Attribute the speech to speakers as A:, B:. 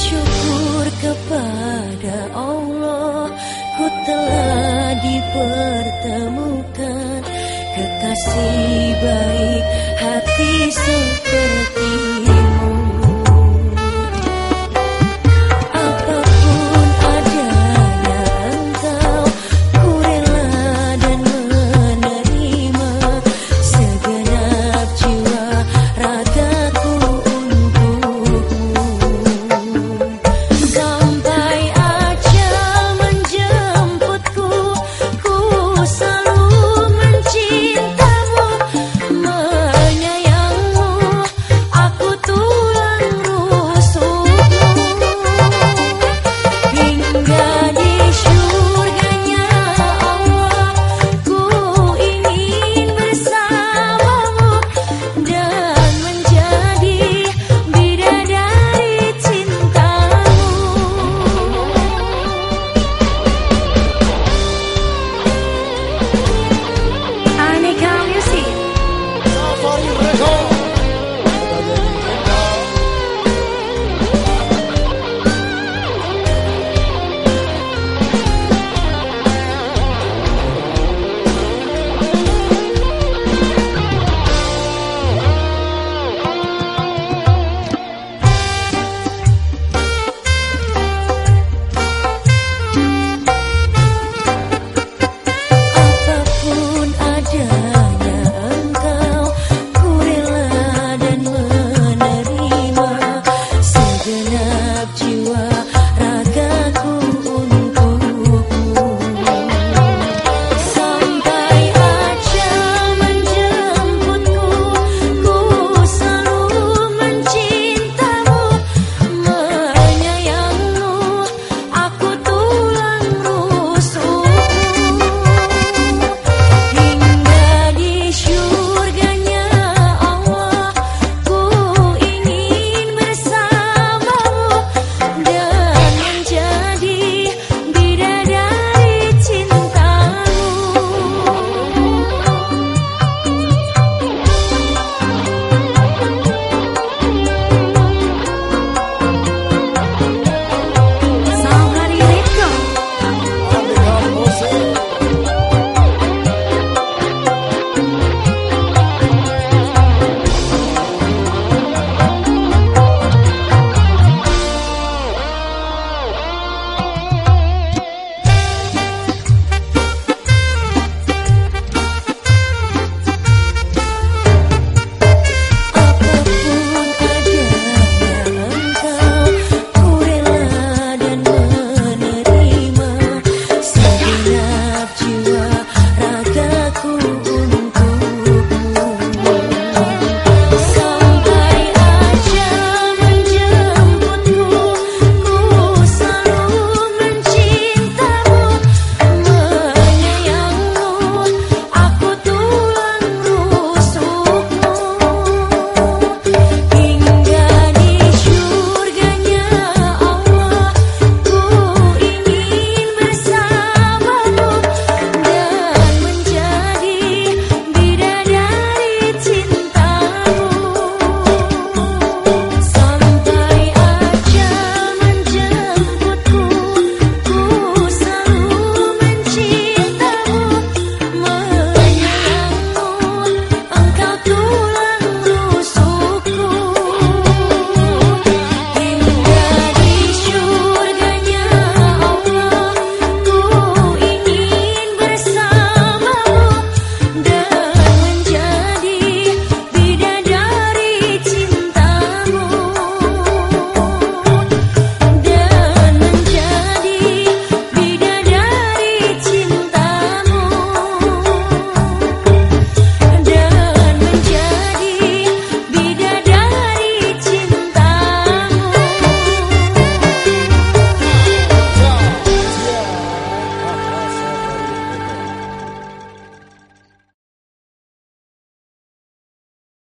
A: bersyukur kepada Allah. Ku telah dipertemukan. Kekasih baik